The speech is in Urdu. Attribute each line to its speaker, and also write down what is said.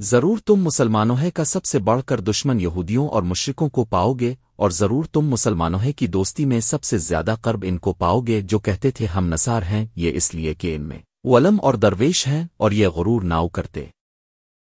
Speaker 1: ضرور تم مسلمانوں ہے کا سب سے بڑھ کر دشمن یہودیوں اور مشرکوں کو پاؤ گے، اور ضرور تم مسلمانوں ہے کی دوستی میں سب سے زیادہ قرب ان کو پاؤ گے جو کہتے تھے ہم نصار ہیں، یہ اس لیے کہ ان میں وہ علم اور درویش ہیں اور یہ غرور ناؤ کرتے۔